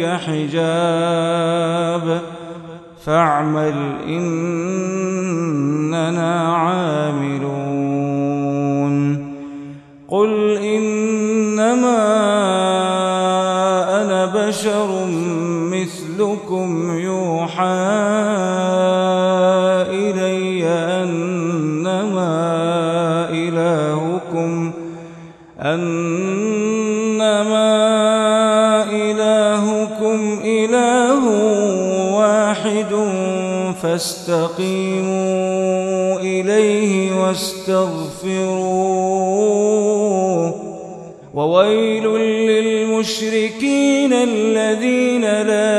وبينك حجاب. فاعمل إننا عاملون.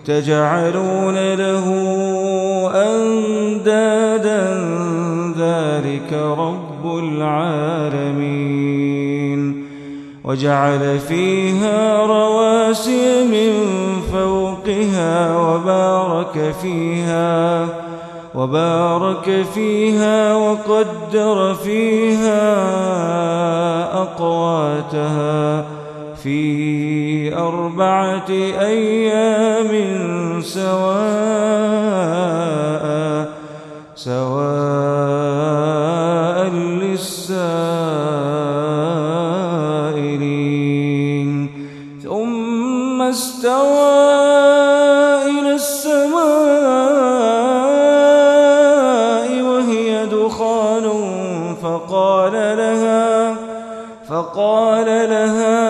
وتجعلون له أندادا ذلك رب العالمين. وجعل فيها رواسي من فوقها وبارك فيها وبارك فيها وقدر فيها أقواتها في أربعة أيام سواء سواء للسائلين. ثم استوى إلى السماء وهي دخان فقال لها فقال لها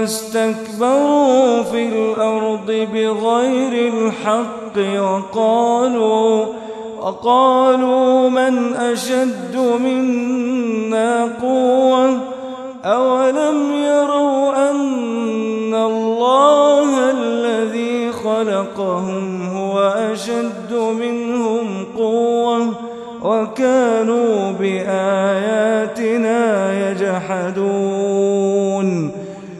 فاستكبروا في الأرض بغير الحق وقالوا وقالوا من أشد منا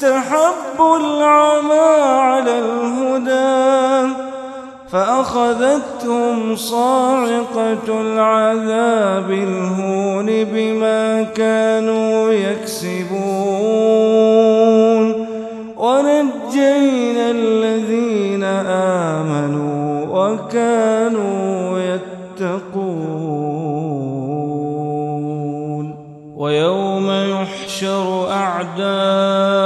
فاستحبوا العمى على الهدى فأخذتهم صاعقة العذاب الهون بما كانوا يكسبون. ونجينا الذين آمنوا وكانوا يتقون. ويوم يحشر أعداء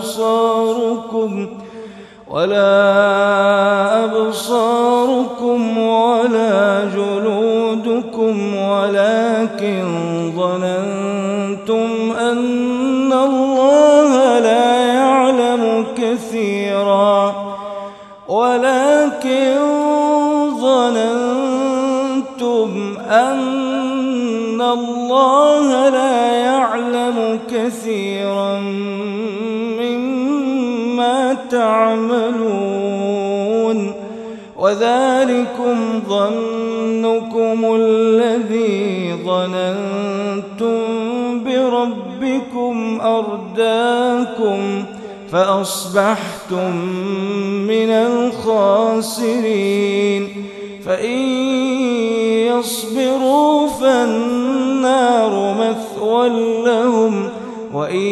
أبصاركم ولا أبصاركم ولا جلودكم ولكن ظننتم أن الله لا يعلم كثيرا ولكن ظننتم أن الله وذلكم ظنكم الذي ظننتم بربكم أرداكم فأصبحتم من الخاسرين فإن يصبروا فالنار مثوى لهم وإن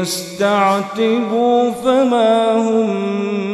يستعتبوا فما هم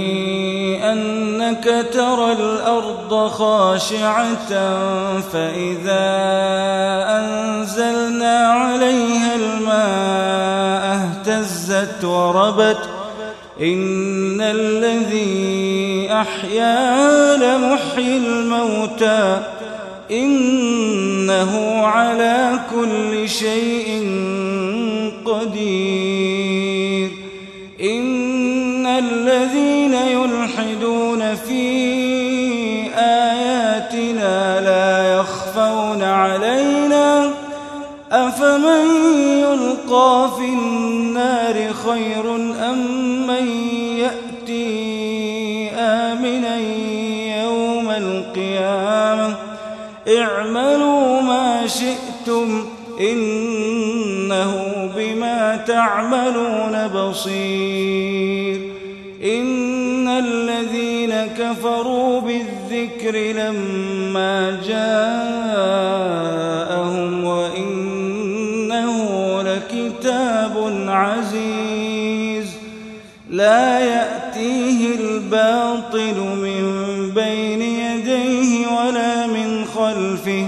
أنك ترى الأرض خاشعة فإذا أنزلنا عليها الماء اهتزت وربت إن الذي أحيا لمحيي الموتى إنه على كل شيء إنه بما تعملون بصير. إن الذين كفروا بالذكر لما جاءهم وإنه لكتاب عزيز. لا يأتيه الباطل من بين يديه ولا من خلفه.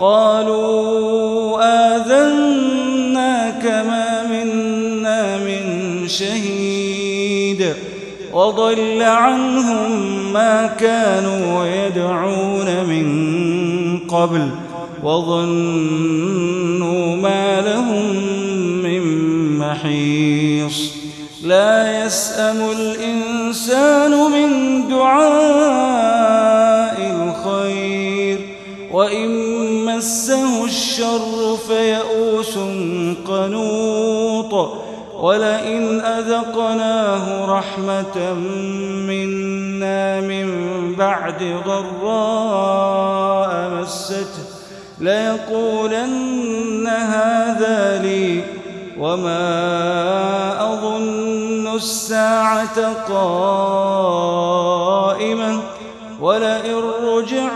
قالوا آذناك ما منا من شهيد وضل عنهم ما كانوا يدعون من قبل وظنوا ما لهم من محيص لا يسأم الإنسان الشر فيئوس قنوط ولئن أذقناه رحمة منا من بعد ضراء مسته ليقولن هذا لي وما أظن الساعة قائمة ولئن رجعت